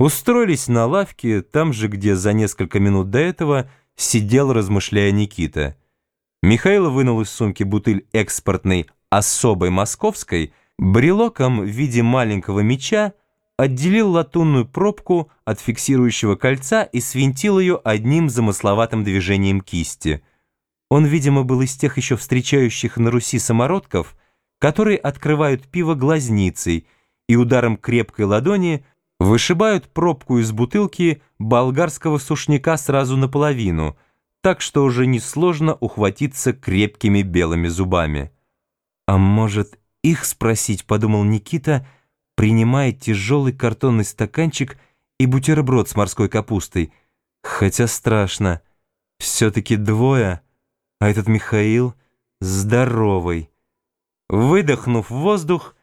Устроились на лавке, там же, где за несколько минут до этого сидел, размышляя Никита. Михаил вынул из сумки бутыль экспортной особой московской, брелоком в виде маленького меча отделил латунную пробку от фиксирующего кольца и свинтил ее одним замысловатым движением кисти. Он, видимо, был из тех еще встречающих на Руси самородков, которые открывают пиво глазницей и ударом крепкой ладони вышибают пробку из бутылки болгарского сушняка сразу наполовину, так что уже несложно ухватиться крепкими белыми зубами. «А может, их спросить?» — подумал Никита, принимая тяжелый картонный стаканчик и бутерброд с морской капустой. Хотя страшно. Все-таки двое, а этот Михаил здоровый. Выдохнув воздух,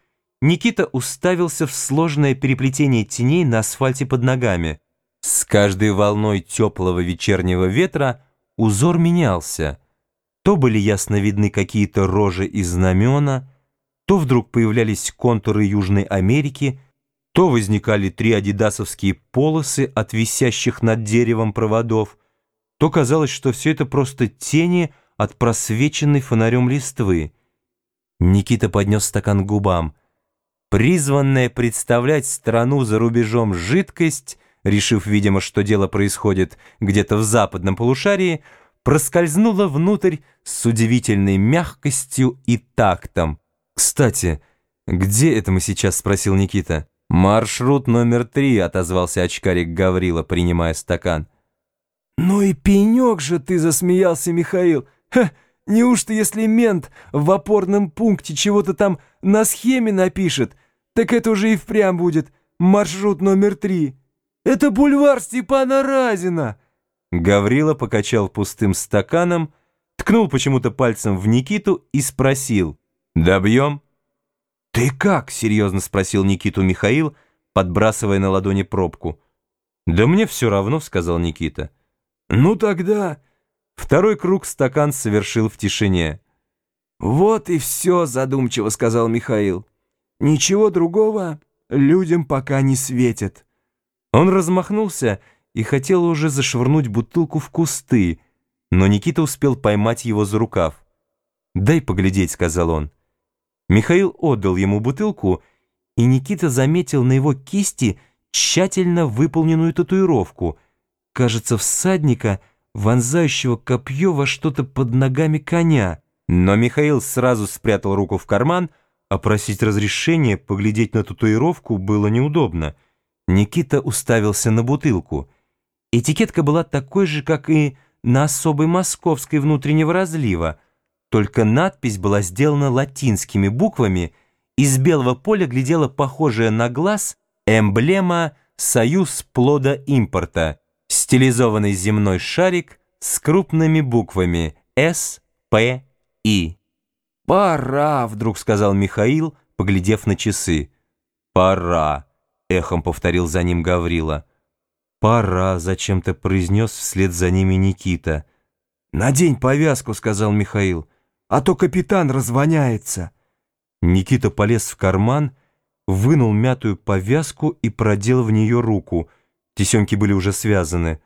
Никита уставился в сложное переплетение теней на асфальте под ногами. С каждой волной теплого вечернего ветра узор менялся. То были ясно видны какие-то рожи и знамена, то вдруг появлялись контуры Южной Америки, то возникали три адидасовские полосы от висящих над деревом проводов, то казалось, что все это просто тени от просвеченной фонарем листвы. Никита поднес стакан к губам. Призванная представлять страну за рубежом жидкость, решив, видимо, что дело происходит где-то в западном полушарии, проскользнула внутрь с удивительной мягкостью и тактом. «Кстати, где это мы сейчас?» — спросил Никита. «Маршрут номер три», — отозвался очкарик Гаврила, принимая стакан. «Ну и пенек же ты!» — засмеялся Михаил. «Ха!» Неужто если мент в опорном пункте чего-то там на схеме напишет, так это уже и впрямь будет маршрут номер три? Это бульвар Степана Разина!» Гаврила покачал пустым стаканом, ткнул почему-то пальцем в Никиту и спросил «Добьем?» «Ты как?» — серьезно спросил Никиту Михаил, подбрасывая на ладони пробку. «Да мне все равно», — сказал Никита. «Ну тогда...» Второй круг стакан совершил в тишине. «Вот и все», — задумчиво сказал Михаил. «Ничего другого людям пока не светит». Он размахнулся и хотел уже зашвырнуть бутылку в кусты, но Никита успел поймать его за рукав. «Дай поглядеть», — сказал он. Михаил отдал ему бутылку, и Никита заметил на его кисти тщательно выполненную татуировку. Кажется, всадника — вонзающего копье во что-то под ногами коня. Но Михаил сразу спрятал руку в карман, а просить разрешения поглядеть на татуировку было неудобно. Никита уставился на бутылку. Этикетка была такой же, как и на особой московской внутреннего разлива, только надпись была сделана латинскими буквами, из белого поля глядела похожая на глаз эмблема «Союз плода импорта» стилизованный земной шарик с крупными буквами «С», «П», «И». «Пора», — вдруг сказал Михаил, поглядев на часы. «Пора», — эхом повторил за ним Гаврила. «Пора», — зачем-то произнес вслед за ними Никита. «Надень повязку», — сказал Михаил, — «а то капитан развоняется». Никита полез в карман, вынул мятую повязку и продел в нее руку — Тесемки были уже связаны.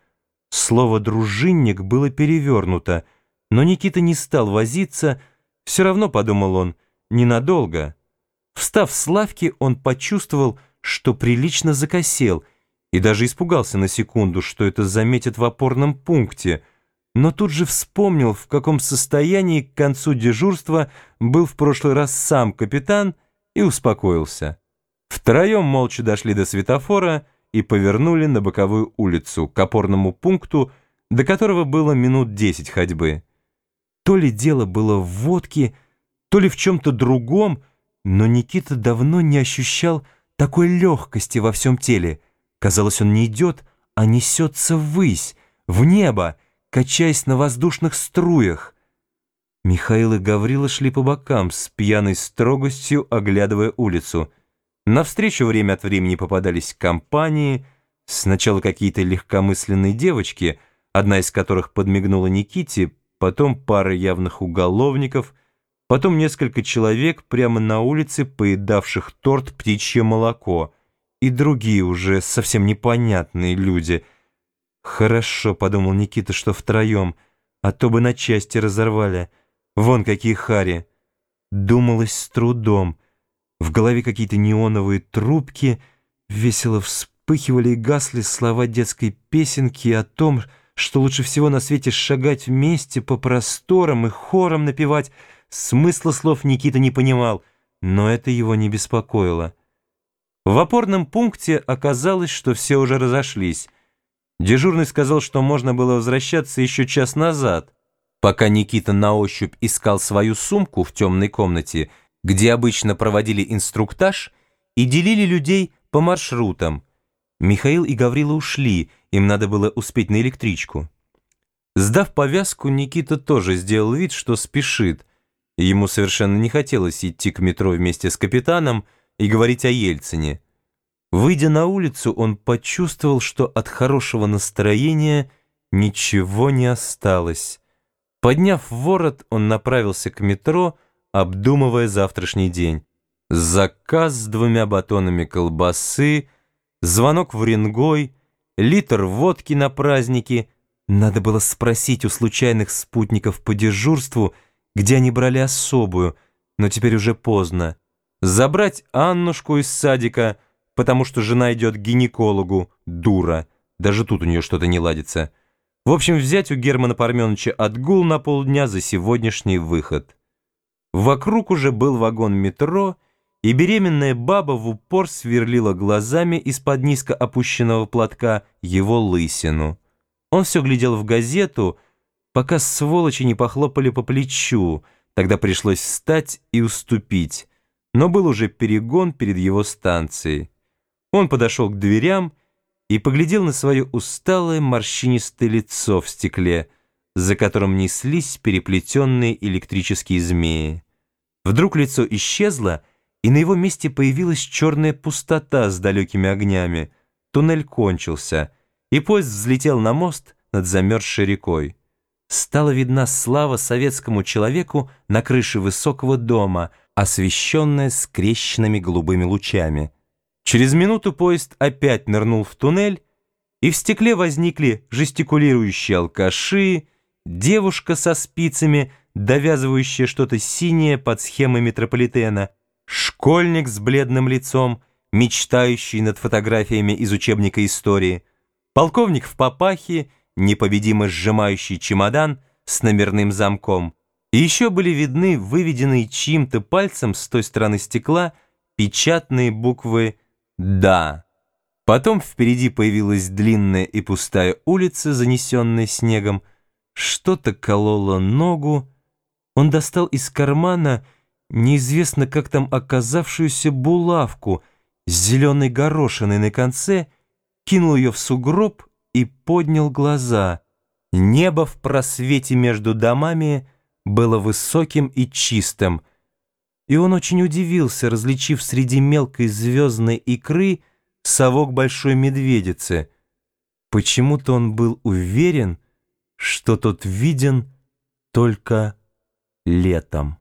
Слово «дружинник» было перевернуто, но Никита не стал возиться, все равно, подумал он, ненадолго. Встав с лавки, он почувствовал, что прилично закосел, и даже испугался на секунду, что это заметят в опорном пункте, но тут же вспомнил, в каком состоянии к концу дежурства был в прошлый раз сам капитан, и успокоился. Втроем молча дошли до светофора, и повернули на боковую улицу, к опорному пункту, до которого было минут десять ходьбы. То ли дело было в водке, то ли в чем-то другом, но Никита давно не ощущал такой легкости во всем теле. Казалось, он не идет, а несется ввысь, в небо, качаясь на воздушных струях. Михаил и Гаврила шли по бокам, с пьяной строгостью оглядывая улицу — Навстречу время от времени попадались компании, сначала какие-то легкомысленные девочки, одна из которых подмигнула Никите, потом пара явных уголовников, потом несколько человек прямо на улице, поедавших торт «Птичье молоко», и другие уже совсем непонятные люди. «Хорошо», — подумал Никита, — «что втроем, а то бы на части разорвали. Вон какие хари». Думалось с трудом. В голове какие-то неоновые трубки, весело вспыхивали и гасли слова детской песенки о том, что лучше всего на свете шагать вместе по просторам и хором напевать. Смысла слов Никита не понимал, но это его не беспокоило. В опорном пункте оказалось, что все уже разошлись. Дежурный сказал, что можно было возвращаться еще час назад. Пока Никита на ощупь искал свою сумку в темной комнате, где обычно проводили инструктаж и делили людей по маршрутам, Михаил и Гаврила ушли, им надо было успеть на электричку. Сдав повязку, Никита тоже сделал вид, что спешит. Ему совершенно не хотелось идти к метро вместе с капитаном и говорить о Ельцине. Выйдя на улицу, он почувствовал, что от хорошего настроения ничего не осталось. Подняв ворот, он направился к метро, обдумывая завтрашний день. Заказ с двумя батонами колбасы, звонок в Рингой, литр водки на праздники. Надо было спросить у случайных спутников по дежурству, где они брали особую, но теперь уже поздно. Забрать Аннушку из садика, потому что жена идет к гинекологу, дура. Даже тут у нее что-то не ладится. В общем, взять у Германа Парменовича отгул на полдня за сегодняшний выход. Вокруг уже был вагон метро, и беременная баба в упор сверлила глазами из-под низко опущенного платка его лысину. Он все глядел в газету, пока сволочи не похлопали по плечу, тогда пришлось встать и уступить, но был уже перегон перед его станцией. Он подошел к дверям и поглядел на свое усталое морщинистое лицо в стекле, за которым неслись переплетенные электрические змеи. Вдруг лицо исчезло, и на его месте появилась черная пустота с далекими огнями. Туннель кончился, и поезд взлетел на мост над замерзшей рекой. Стала видна слава советскому человеку на крыше высокого дома, освещенная скрещенными голубыми лучами. Через минуту поезд опять нырнул в туннель, и в стекле возникли жестикулирующие алкаши, девушка со спицами, довязывающая что-то синее под схемой метрополитена, школьник с бледным лицом, мечтающий над фотографиями из учебника истории, полковник в папахе, непобедимо сжимающий чемодан с номерным замком. И еще были видны выведенные чьим-то пальцем с той стороны стекла печатные буквы да. Потом впереди появилась длинная и пустая улица, занесенная снегом. Что-то кололо ногу. Он достал из кармана неизвестно как там оказавшуюся булавку с зеленой горошиной на конце, кинул ее в сугроб и поднял глаза. Небо в просвете между домами было высоким и чистым — и он очень удивился, различив среди мелкой звездной икры совок большой медведицы. Почему-то он был уверен, что тот виден только летом.